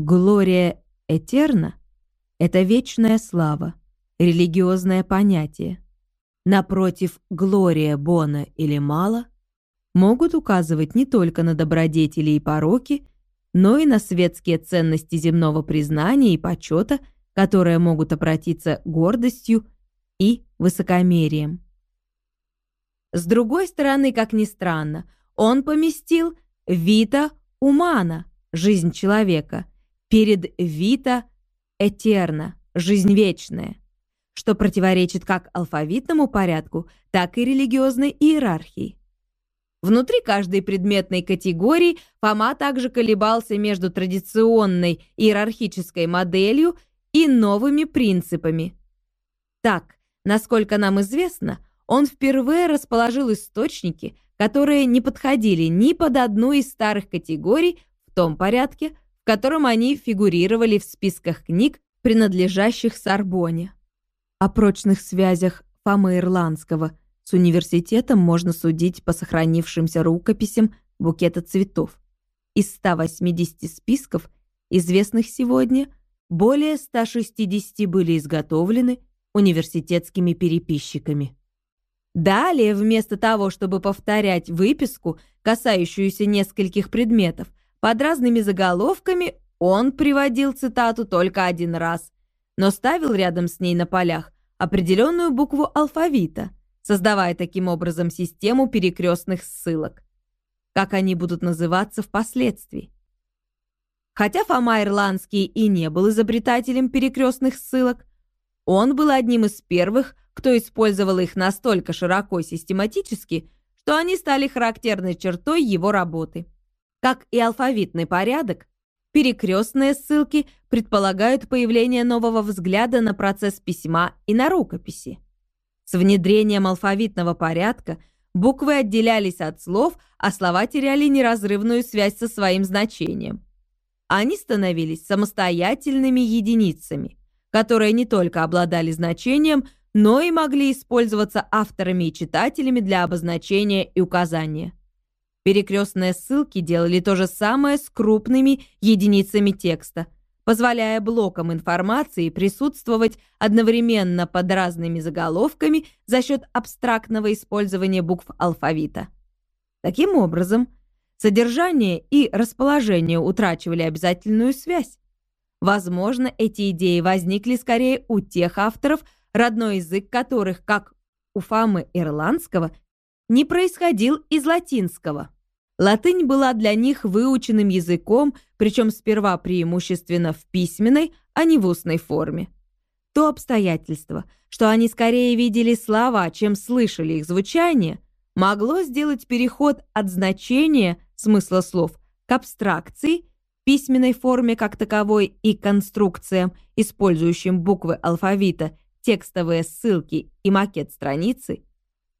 Глория Этерна — это вечная слава, религиозное понятие. Напротив, Глория Бона или Мала могут указывать не только на добродетели и пороки, но и на светские ценности земного признания и почета, которые могут обратиться гордостью и высокомерием. С другой стороны, как ни странно, он поместил Вита Умана, жизнь человека, перед Вита Этерна, жизнь вечная, что противоречит как алфавитному порядку, так и религиозной иерархии. Внутри каждой предметной категории Фома также колебался между традиционной иерархической моделью и новыми принципами. Так, насколько нам известно, он впервые расположил источники, которые не подходили ни под одну из старых категорий в том порядке, котором они фигурировали в списках книг, принадлежащих Сорбоне. О прочных связях Фомы Ирландского – с университетом можно судить по сохранившимся рукописям букета цветов. Из 180 списков, известных сегодня, более 160 были изготовлены университетскими переписчиками. Далее, вместо того, чтобы повторять выписку, касающуюся нескольких предметов, под разными заголовками он приводил цитату только один раз, но ставил рядом с ней на полях определенную букву алфавита – создавая таким образом систему перекрестных ссылок. Как они будут называться впоследствии? Хотя Фома Ирландский и не был изобретателем перекрестных ссылок, он был одним из первых, кто использовал их настолько широко и систематически, что они стали характерной чертой его работы. Как и алфавитный порядок, перекрестные ссылки предполагают появление нового взгляда на процесс письма и на рукописи. С внедрением алфавитного порядка буквы отделялись от слов, а слова теряли неразрывную связь со своим значением. Они становились самостоятельными единицами, которые не только обладали значением, но и могли использоваться авторами и читателями для обозначения и указания. Перекрестные ссылки делали то же самое с крупными единицами текста – позволяя блокам информации присутствовать одновременно под разными заголовками за счет абстрактного использования букв алфавита. Таким образом, содержание и расположение утрачивали обязательную связь. Возможно, эти идеи возникли скорее у тех авторов, родной язык которых, как у Фамы Ирландского, не происходил из латинского. Латынь была для них выученным языком, причем сперва преимущественно в письменной, а не в устной форме. То обстоятельство, что они скорее видели слова, чем слышали их звучание, могло сделать переход от значения смысла слов к абстракции, письменной форме как таковой и конструкциям, использующим буквы алфавита, текстовые ссылки и макет страницы,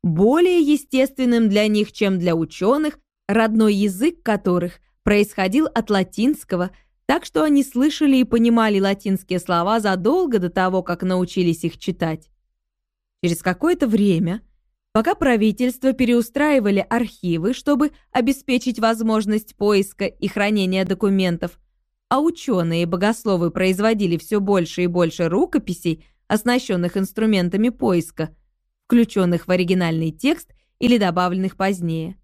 более естественным для них, чем для ученых, родной язык которых происходил от латинского, так что они слышали и понимали латинские слова задолго до того, как научились их читать. Через какое-то время, пока правительство переустраивали архивы, чтобы обеспечить возможность поиска и хранения документов, а ученые и богословы производили все больше и больше рукописей, оснащенных инструментами поиска, включенных в оригинальный текст или добавленных позднее.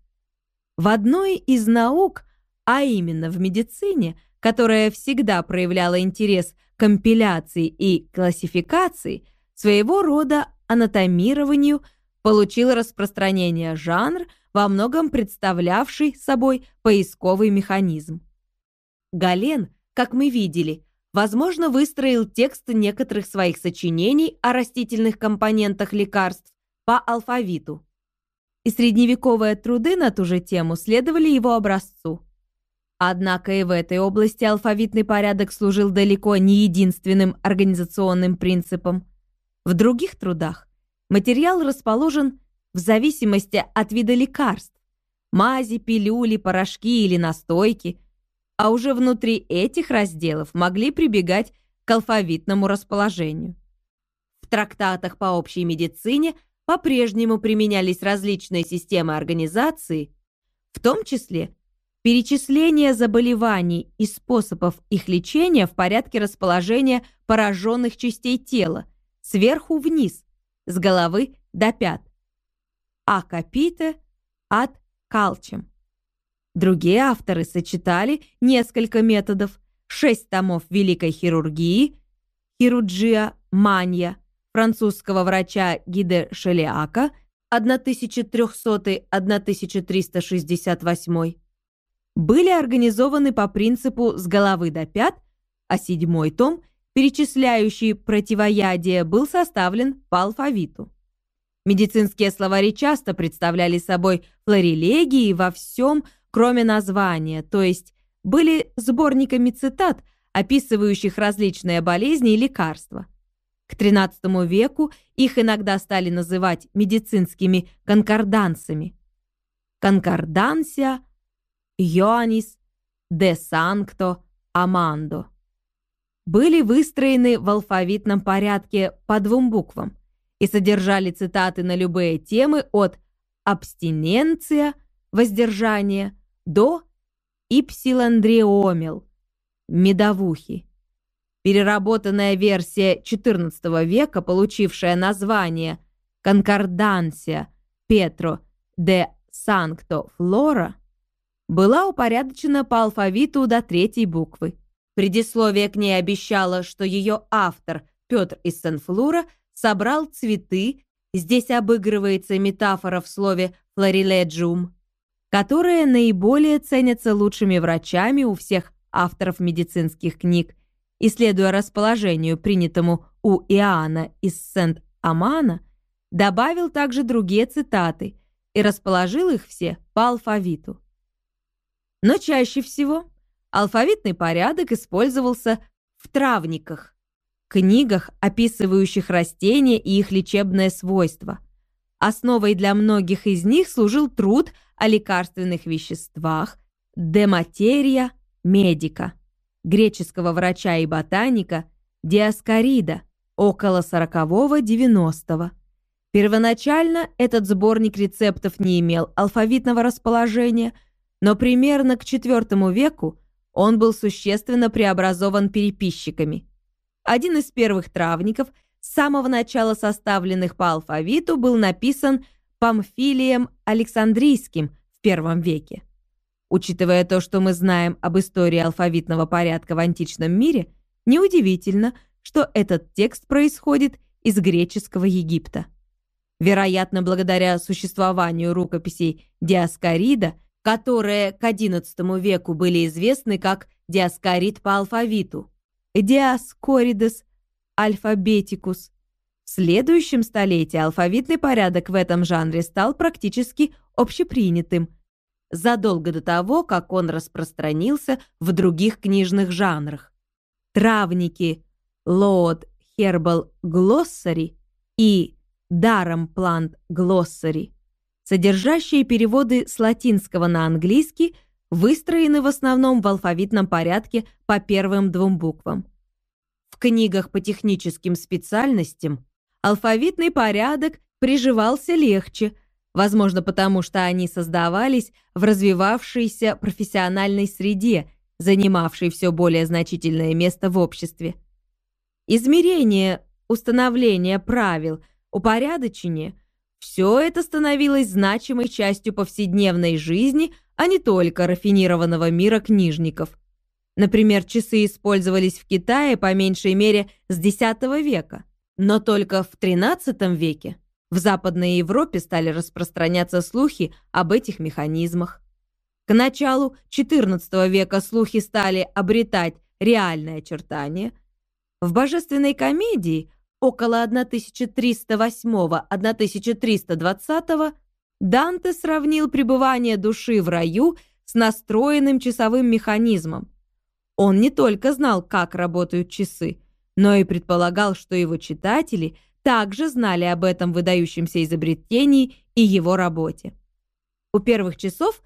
В одной из наук, а именно в медицине, которая всегда проявляла интерес к компиляции и классификации, своего рода анатомированию получил распространение жанр, во многом представлявший собой поисковый механизм. Гален, как мы видели, возможно, выстроил текст некоторых своих сочинений о растительных компонентах лекарств по алфавиту и средневековые труды на ту же тему следовали его образцу. Однако и в этой области алфавитный порядок служил далеко не единственным организационным принципом. В других трудах материал расположен в зависимости от вида лекарств – мази, пилюли, порошки или настойки, а уже внутри этих разделов могли прибегать к алфавитному расположению. В трактатах по общей медицине – по-прежнему применялись различные системы организации, в том числе перечисление заболеваний и способов их лечения в порядке расположения пораженных частей тела, сверху вниз, с головы до пят. А капите от калчем. Другие авторы сочетали несколько методов, шесть томов великой хирургии, хирурджия мания, французского врача Гиде Шелиака, 1300-1368, были организованы по принципу «с головы до пят», а седьмой том, перечисляющий противоядие, был составлен по алфавиту. Медицинские словари часто представляли собой флорелегии во всем, кроме названия, то есть были сборниками цитат, описывающих различные болезни и лекарства. К XIII веку их иногда стали называть медицинскими конкордансами. Конкордансия Йоаннис де Санкто Амандо были выстроены в алфавитном порядке по двум буквам и содержали цитаты на любые темы от «абстиненция» – воздержание до «ипсиландриомел» – медовухи. Переработанная версия XIV века, получившая название «Конкордансия Петро де Санкто Флора», была упорядочена по алфавиту до третьей буквы. Предисловие к ней обещало, что ее автор, Петр из Сен-Флура, собрал цветы, здесь обыгрывается метафора в слове «флориледжиум», которые наиболее ценятся лучшими врачами у всех авторов медицинских книг, и, следуя расположению, принятому у Иоанна из Сент-Амана, добавил также другие цитаты и расположил их все по алфавиту. Но чаще всего алфавитный порядок использовался в травниках, книгах, описывающих растения и их лечебное свойство. Основой для многих из них служил труд о лекарственных веществах «De materia medica» греческого врача и ботаника Диаскорида около 40-90. Первоначально этот сборник рецептов не имел алфавитного расположения, но примерно к IV веку он был существенно преобразован переписчиками – один из первых травников, с самого начала составленных по алфавиту, был написан Памфилием Александрийским в первом веке. Учитывая то, что мы знаем об истории алфавитного порядка в античном мире, неудивительно, что этот текст происходит из греческого Египта. Вероятно, благодаря существованию рукописей Диаскорида, которые к XI веку были известны как Диаскорид по алфавиту, Diascorides alphabeticus. В следующем столетии алфавитный порядок в этом жанре стал практически общепринятым, задолго до того, как он распространился в других книжных жанрах. Травники Lord Herbal Glossary и Даром Plant Glossary, содержащие переводы с латинского на английский, выстроены в основном в алфавитном порядке по первым двум буквам. В книгах по техническим специальностям алфавитный порядок приживался легче, возможно потому, что они создавались в развивавшейся профессиональной среде, занимавшей все более значительное место в обществе. Измерение, установление правил, упорядочение – все это становилось значимой частью повседневной жизни – а не только рафинированного мира книжников. Например, часы использовались в Китае по меньшей мере с X века, но только в XIII веке в Западной Европе стали распространяться слухи об этих механизмах. К началу XIV века слухи стали обретать реальные очертания. В «Божественной комедии» около 1308-1320 Данте сравнил пребывание души в раю с настроенным часовым механизмом. Он не только знал, как работают часы, но и предполагал, что его читатели также знали об этом выдающемся изобретении и его работе. У первых часов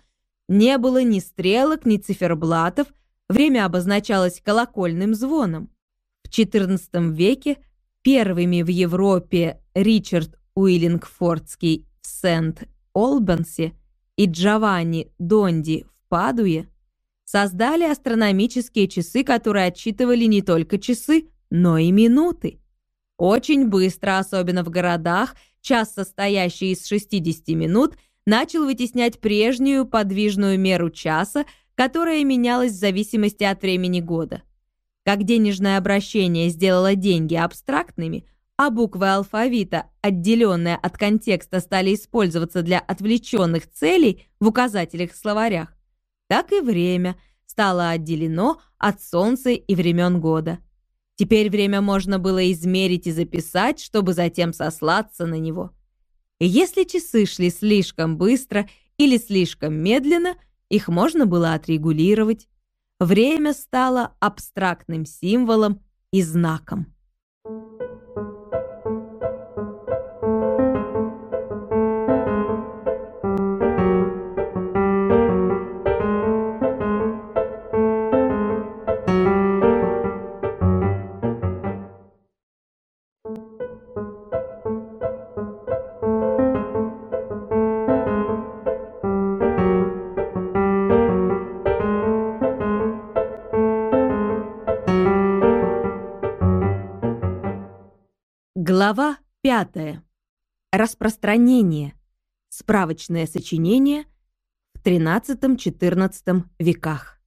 не было ни стрелок, ни циферблатов, время обозначалось колокольным звоном. В XIV веке первыми в Европе Ричард Уиллингфордский в Сент Олбанси и Джованни Донди в Падуе. Создали астрономические часы, которые отсчитывали не только часы, но и минуты. Очень быстро, особенно в городах, час, состоящий из 60 минут, начал вытеснять прежнюю подвижную меру часа, которая менялась в зависимости от времени года. Как денежное обращение сделало деньги абстрактными, а буквы алфавита, отделенные от контекста, стали использоваться для отвлеченных целей в указателях словарях, так и время стало отделено от солнца и времен года. Теперь время можно было измерить и записать, чтобы затем сослаться на него. И если часы шли слишком быстро или слишком медленно, их можно было отрегулировать. Время стало абстрактным символом и знаком. Глава 5. Распространение. Справочное сочинение в XIII-XIV веках.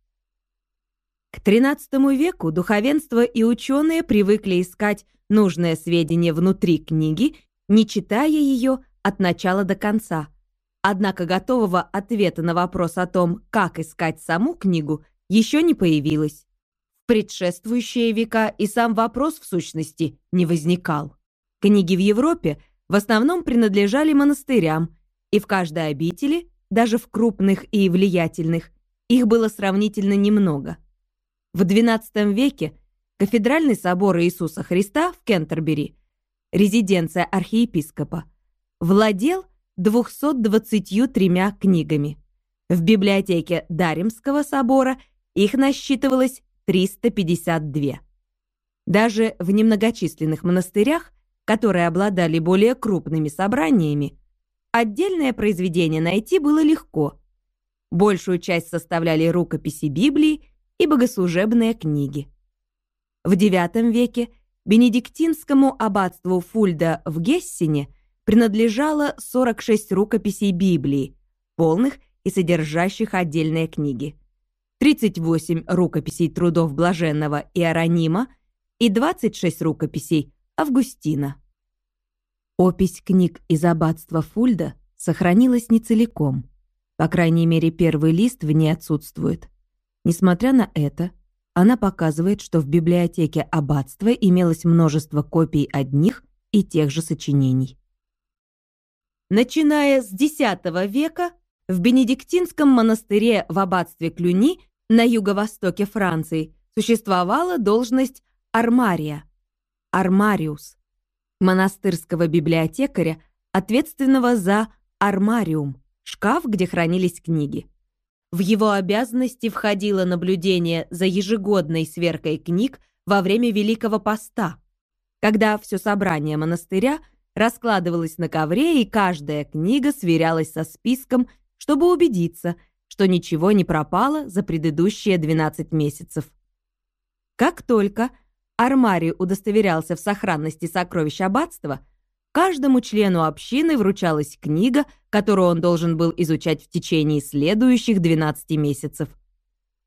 К XIII веку духовенство и ученые привыкли искать нужное сведение внутри книги, не читая ее от начала до конца. Однако готового ответа на вопрос о том, как искать саму книгу, еще не появилось. Предшествующие века и сам вопрос в сущности не возникал. Книги в Европе в основном принадлежали монастырям, и в каждой обители, даже в крупных и влиятельных, их было сравнительно немного. В XII веке кафедральный собор Иисуса Христа в Кентербери, резиденция архиепископа, владел 223 книгами. В библиотеке Даримского собора их насчитывалось 352. Даже в немногочисленных монастырях которые обладали более крупными собраниями, отдельное произведение найти было легко. Большую часть составляли рукописи Библии и богослужебные книги. В IX веке бенедиктинскому аббатству Фульда в Гессене принадлежало 46 рукописей Библии, полных и содержащих отдельные книги, 38 рукописей трудов Блаженного Иеронима и 26 рукописей Августина. Опись книг из аббатства Фульда сохранилась не целиком. По крайней мере, первый лист в ней отсутствует. Несмотря на это, она показывает, что в библиотеке аббатства имелось множество копий одних и тех же сочинений. Начиная с X века в Бенедиктинском монастыре в аббатстве Клюни на юго-востоке Франции существовала должность армария – армариус, монастырского библиотекаря, ответственного за армариум, шкаф, где хранились книги. В его обязанности входило наблюдение за ежегодной сверкой книг во время Великого Поста, когда все собрание монастыря раскладывалось на ковре, и каждая книга сверялась со списком, чтобы убедиться, что ничего не пропало за предыдущие 12 месяцев. Как только армарий удостоверялся в сохранности сокровищ аббатства, каждому члену общины вручалась книга, которую он должен был изучать в течение следующих 12 месяцев.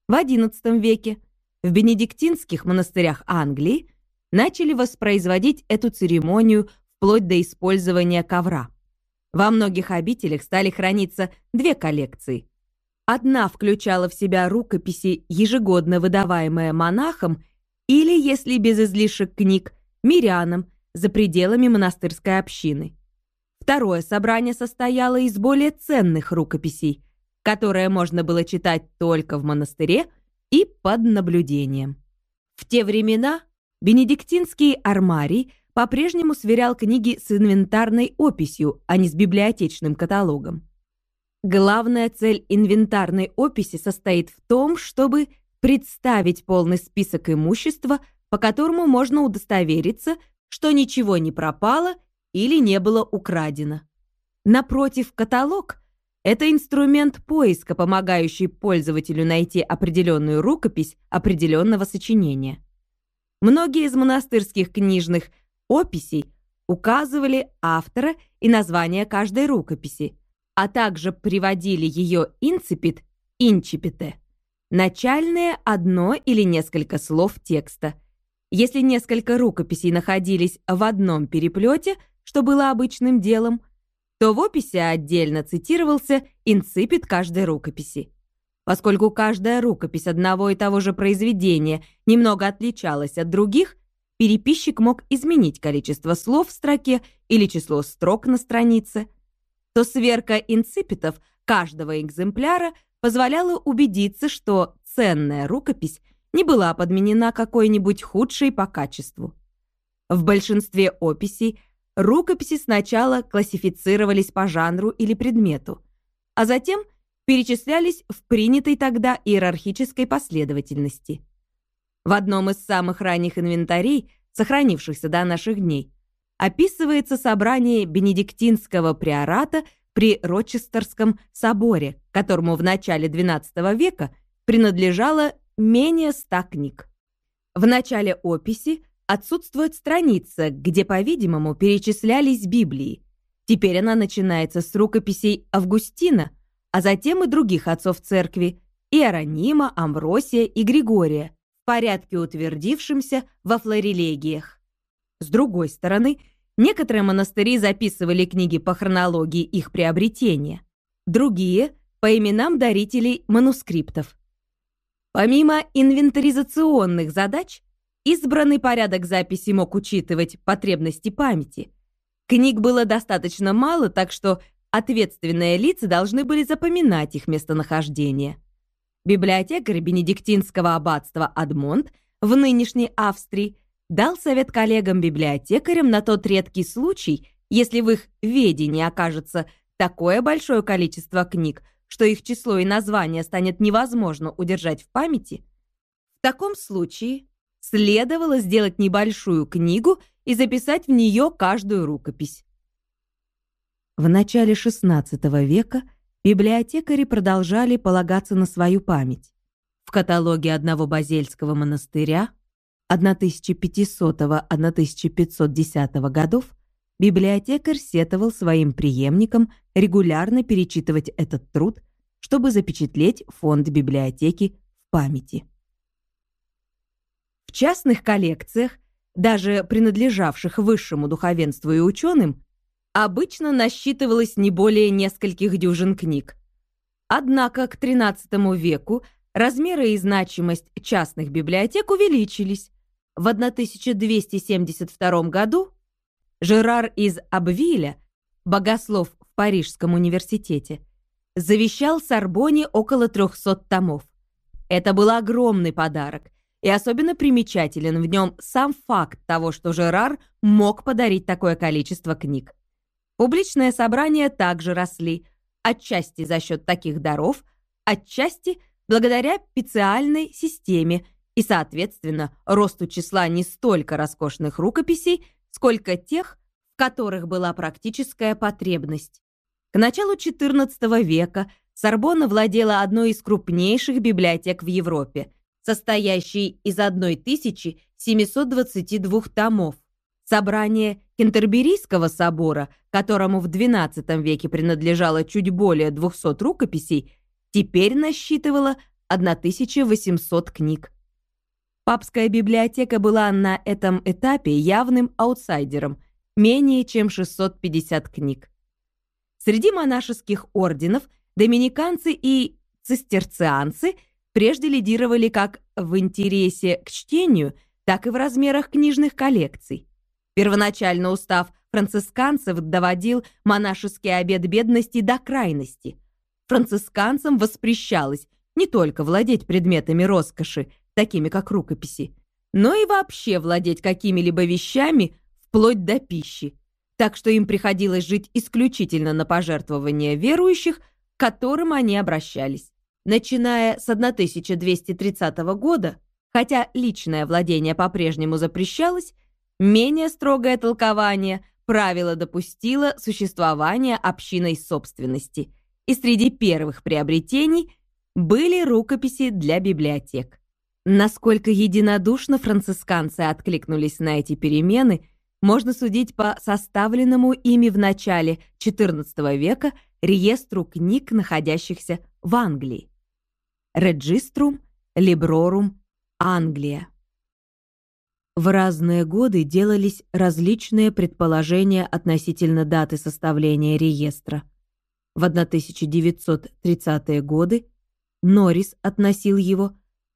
В XI веке в бенедиктинских монастырях Англии начали воспроизводить эту церемонию вплоть до использования ковра. Во многих обителях стали храниться две коллекции. Одна включала в себя рукописи, ежегодно выдаваемые монахом или, если без излишек книг, мирянам за пределами монастырской общины. Второе собрание состояло из более ценных рукописей, которые можно было читать только в монастыре и под наблюдением. В те времена бенедиктинский армарий по-прежнему сверял книги с инвентарной описью, а не с библиотечным каталогом. Главная цель инвентарной описи состоит в том, чтобы представить полный список имущества, по которому можно удостовериться, что ничего не пропало или не было украдено. Напротив, каталог Это инструмент поиска, помогающий пользователю найти определенную рукопись определенного сочинения. Многие из монастырских книжных описей указывали автора и название каждой рукописи, а также приводили ее инципит, инчипите, начальное одно или несколько слов текста. Если несколько рукописей находились в одном переплете, что было обычным делом, то в описи отдельно цитировался инципит каждой рукописи. Поскольку каждая рукопись одного и того же произведения немного отличалась от других, переписчик мог изменить количество слов в строке или число строк на странице, то сверка инципитов каждого экземпляра позволяла убедиться, что ценная рукопись не была подменена какой-нибудь худшей по качеству. В большинстве описей рукописи сначала классифицировались по жанру или предмету, а затем перечислялись в принятой тогда иерархической последовательности. В одном из самых ранних инвентарей, сохранившихся до наших дней, описывается собрание бенедиктинского приората при Рочестерском соборе, которому в начале XII века принадлежало менее ста книг. В начале описи отсутствует страница, где, по-видимому, перечислялись Библии. Теперь она начинается с рукописей Августина, а затем и других отцов церкви, Иеронима, Амвросия и Григория, в порядке утвердившимся во флорелегиях. С другой стороны, некоторые монастыри записывали книги по хронологии их приобретения, другие — по именам дарителей манускриптов. Помимо инвентаризационных задач, избранный порядок записи мог учитывать потребности памяти. Книг было достаточно мало, так что ответственные лица должны были запоминать их местонахождение. Библиотекарь Бенедиктинского аббатства Адмонт в нынешней Австрии дал совет коллегам-библиотекарям на тот редкий случай, если в их ведении окажется такое большое количество книг, что их число и название станет невозможно удержать в памяти, в таком случае следовало сделать небольшую книгу и записать в нее каждую рукопись. В начале XVI века библиотекари продолжали полагаться на свою память. В каталоге одного базельского монастыря 1500-1510 годов библиотекарь сетовал своим преемникам регулярно перечитывать этот труд, чтобы запечатлеть фонд библиотеки в памяти. В частных коллекциях, даже принадлежавших высшему духовенству и ученым, обычно насчитывалось не более нескольких дюжин книг. Однако к XIII веку размеры и значимость частных библиотек увеличились. В 1272 году Жерар из Абвиля, богослов в Парижском университете, завещал Сорбоне около 300 томов. Это был огромный подарок, и особенно примечателен в нем сам факт того, что Жерар мог подарить такое количество книг. Публичные собрания также росли, отчасти за счет таких даров, отчасти благодаря специальной системе и, соответственно, росту числа не столько роскошных рукописей, сколько тех, в которых была практическая потребность. К началу XIV века Сорбонна владела одной из крупнейших библиотек в Европе, состоящей из 1722 томов. Собрание Кентерберийского собора, которому в XII веке принадлежало чуть более 200 рукописей, теперь насчитывало 1800 книг. Папская библиотека была на этом этапе явным аутсайдером, менее чем 650 книг. Среди монашеских орденов доминиканцы и цистерцианцы прежде лидировали как в интересе к чтению, так и в размерах книжных коллекций. Первоначально устав францисканцев доводил монашеский обет бедности до крайности. Францисканцам воспрещалось не только владеть предметами роскоши, такими как рукописи, но и вообще владеть какими-либо вещами вплоть до пищи, так что им приходилось жить исключительно на пожертвования верующих, к которым они обращались. Начиная с 1230 года, хотя личное владение по-прежнему запрещалось, менее строгое толкование правила допустило существование общиной собственности, и среди первых приобретений были рукописи для библиотек. Насколько единодушно францисканцы откликнулись на эти перемены, можно судить по составленному ими в начале XIV века реестру книг, находящихся в Англии. Registrum Librorum Англия. В разные годы делались различные предположения относительно даты составления реестра. В 1930-е годы Норрис относил его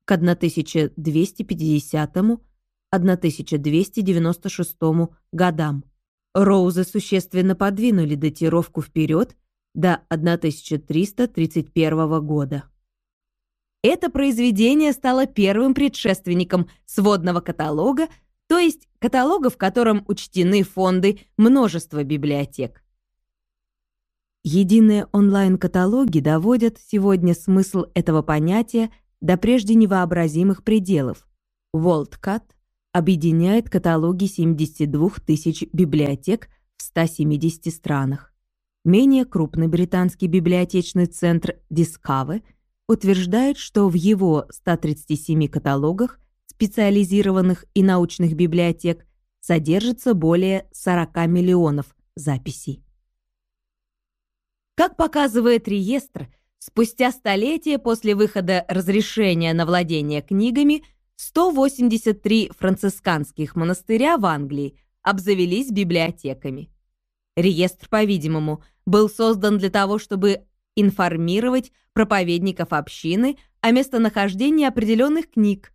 к 1250-1296 годам. Роузы существенно подвинули датировку вперед до 1331 года. Это произведение стало первым предшественником сводного каталога, то есть каталога, в котором учтены фонды множества библиотек. Единые онлайн-каталоги доводят сегодня смысл этого понятия до прежде невообразимых пределов. WorldCat объединяет каталоги 72 тысяч библиотек в 170 странах. Менее крупный британский библиотечный центр Discover – утверждает, что в его 137 каталогах специализированных и научных библиотек содержится более 40 миллионов записей. Как показывает реестр, спустя столетия после выхода разрешения на владение книгами 183 францисканских монастыря в Англии обзавелись библиотеками. Реестр, по-видимому, был создан для того, чтобы информировать проповедников общины о местонахождении определенных книг.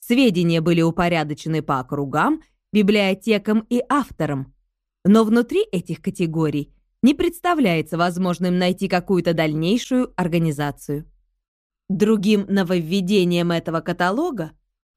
Сведения были упорядочены по округам, библиотекам и авторам. Но внутри этих категорий не представляется возможным найти какую-то дальнейшую организацию. Другим нововведением этого каталога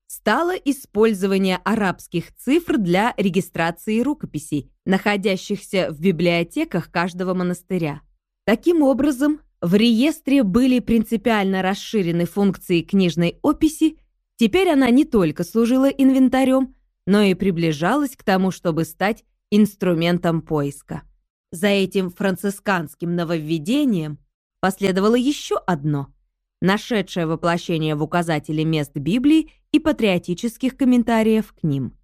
стало использование арабских цифр для регистрации рукописей, находящихся в библиотеках каждого монастыря. Таким образом, в реестре были принципиально расширены функции книжной описи, теперь она не только служила инвентарем, но и приближалась к тому, чтобы стать инструментом поиска. За этим францисканским нововведением последовало еще одно, нашедшее воплощение в указателе мест Библии и патриотических комментариев к ним.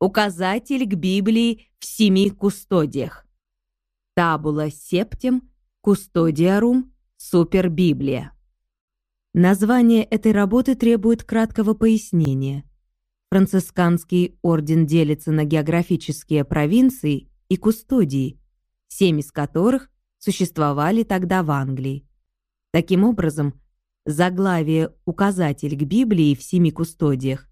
Указатель к Библии в семи кустодиях. Табула септем – Кустодиарум Супербиблия. Название этой работы требует краткого пояснения. Францисканский орден делится на географические провинции и кустодии, семь из которых существовали тогда в Англии. Таким образом, заглавие «Указатель к Библии в семи кустодиях»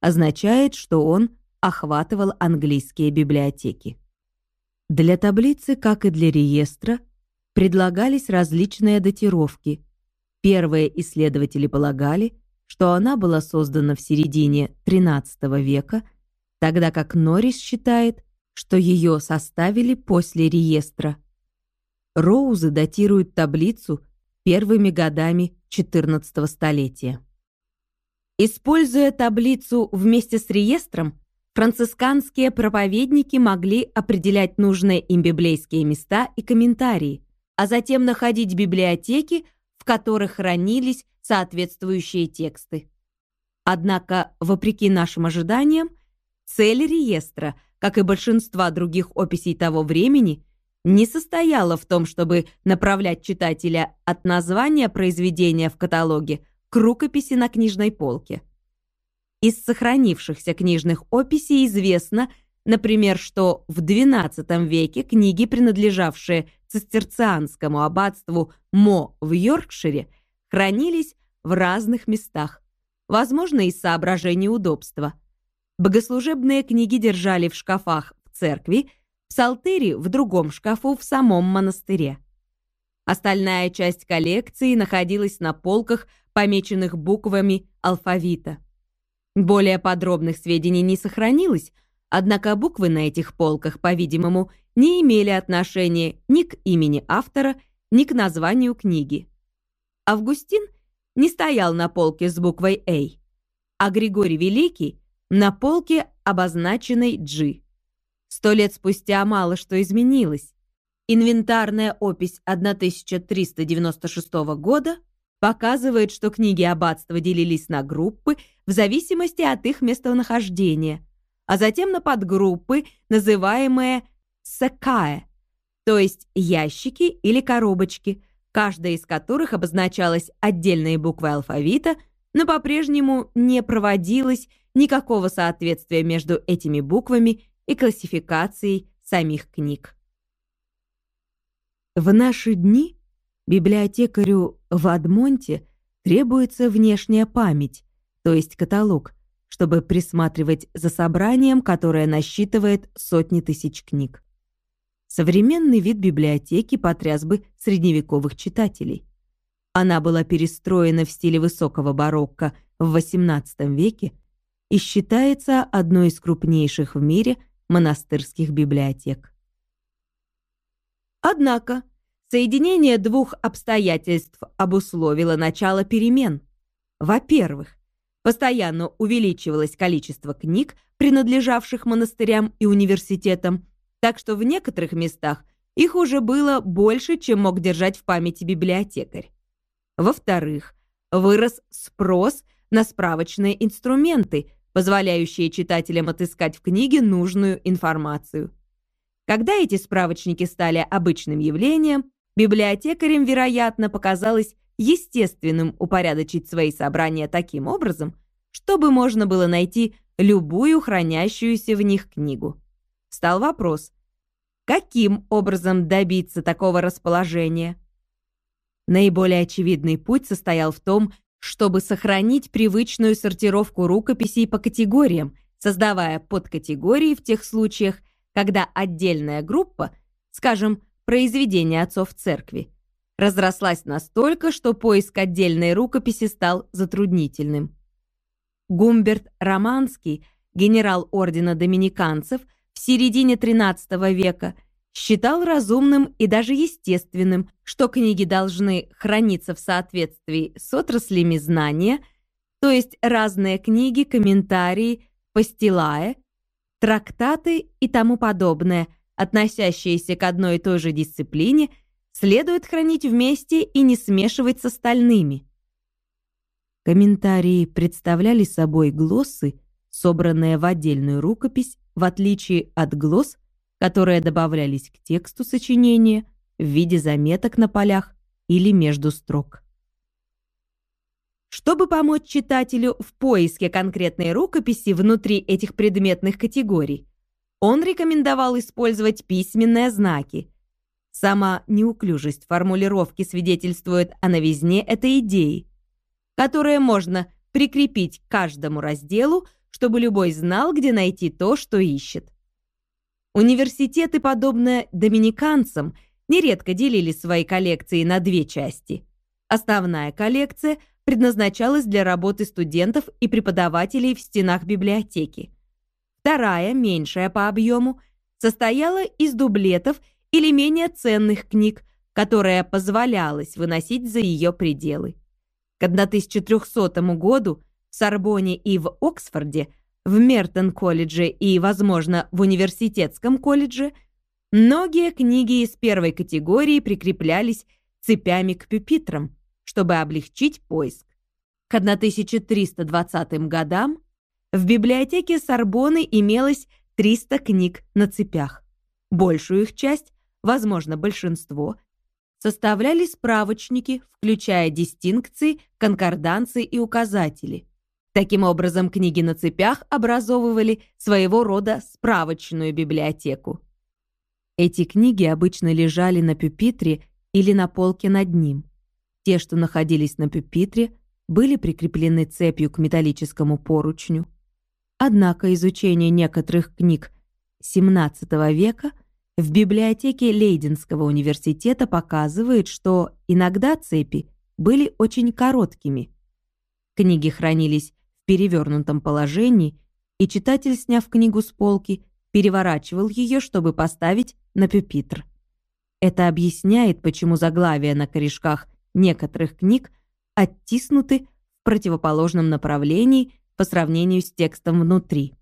означает, что он охватывал английские библиотеки. Для таблицы, как и для реестра, предлагались различные датировки. Первые исследователи полагали, что она была создана в середине XIII века, тогда как Норрис считает, что ее составили после реестра. Роузы датируют таблицу первыми годами XIV столетия. Используя таблицу вместе с реестром, францисканские проповедники могли определять нужные им библейские места и комментарии, а затем находить библиотеки, в которых хранились соответствующие тексты. Однако, вопреки нашим ожиданиям, цель реестра, как и большинства других описей того времени, не состояла в том, чтобы направлять читателя от названия произведения в каталоге к рукописи на книжной полке. Из сохранившихся книжных описей известно, например, что в XII веке книги, принадлежавшие цистерцианскому аббатству Мо в Йоркшире хранились в разных местах, возможно, из соображений удобства. Богослужебные книги держали в шкафах в церкви, псалтыри в другом шкафу в самом монастыре. Остальная часть коллекции находилась на полках, помеченных буквами алфавита. Более подробных сведений не сохранилось, однако буквы на этих полках, по-видимому, не имели отношения ни к имени автора, ни к названию книги. Августин не стоял на полке с буквой «А», а Григорий Великий на полке, обозначенной «G». Сто лет спустя мало что изменилось. Инвентарная опись 1396 года показывает, что книги аббатства делились на группы в зависимости от их местонахождения, а затем на подгруппы, называемые «сакае», то есть ящики или коробочки, каждая из которых обозначалась отдельной буквой алфавита, но по-прежнему не проводилось никакого соответствия между этими буквами и классификацией самих книг. В наши дни библиотекарю в Адмонте требуется внешняя память, то есть каталог, чтобы присматривать за собранием, которое насчитывает сотни тысяч книг. Современный вид библиотеки потряс бы средневековых читателей. Она была перестроена в стиле высокого барокко в XVIII веке и считается одной из крупнейших в мире монастырских библиотек. Однако, соединение двух обстоятельств обусловило начало перемен. Во-первых, постоянно увеличивалось количество книг, принадлежавших монастырям и университетам, так что в некоторых местах их уже было больше, чем мог держать в памяти библиотекарь. Во-вторых, вырос спрос на справочные инструменты, позволяющие читателям отыскать в книге нужную информацию. Когда эти справочники стали обычным явлением, библиотекарям, вероятно, показалось естественным упорядочить свои собрания таким образом, чтобы можно было найти любую хранящуюся в них книгу. Стал вопрос, каким образом добиться такого расположения? Наиболее очевидный путь состоял в том, чтобы сохранить привычную сортировку рукописей по категориям, создавая подкатегории в тех случаях, когда отдельная группа, скажем, произведения отцов церкви, разрослась настолько, что поиск отдельной рукописи стал затруднительным. Гумберт Романский, генерал ордена доминиканцев, в середине XIII века считал разумным и даже естественным, что книги должны храниться в соответствии с отраслями знания, то есть разные книги, комментарии, постилая, трактаты и тому подобное, относящиеся к одной и той же дисциплине, следует хранить вместе и не смешивать с остальными. Комментарии представляли собой глоссы, собранные в отдельную рукопись, в отличие от глосс, которые добавлялись к тексту сочинения в виде заметок на полях или между строк. Чтобы помочь читателю в поиске конкретной рукописи внутри этих предметных категорий, он рекомендовал использовать письменные знаки. Сама неуклюжесть формулировки свидетельствует о новизне этой идеи, которая можно прикрепить к каждому разделу, чтобы любой знал, где найти то, что ищет. Университеты, подобно доминиканцам, нередко делили свои коллекции на две части. Основная коллекция – предназначалась для работы студентов и преподавателей в стенах библиотеки. Вторая, меньшая по объему, состояла из дублетов или менее ценных книг, которые позволялось выносить за ее пределы. К 1300 году в Сорбоне и в Оксфорде, в Мертон-колледже и, возможно, в университетском колледже многие книги из первой категории прикреплялись цепями к пюпитрам, чтобы облегчить поиск. К 1320 годам в библиотеке Сорбоны имелось 300 книг на цепях. Большую их часть, возможно, большинство, составляли справочники, включая дистинкции, конкорданции и указатели. Таким образом, книги на цепях образовывали своего рода справочную библиотеку. Эти книги обычно лежали на пюпитре или на полке над ним. Те, что находились на пюпитре, были прикреплены цепью к металлическому поручню. Однако изучение некоторых книг XVII века в библиотеке Лейденского университета показывает, что иногда цепи были очень короткими. Книги хранились перевернутом положении, и читатель, сняв книгу с полки, переворачивал ее, чтобы поставить на пюпитр. Это объясняет, почему заглавия на корешках некоторых книг оттиснуты в противоположном направлении по сравнению с текстом внутри.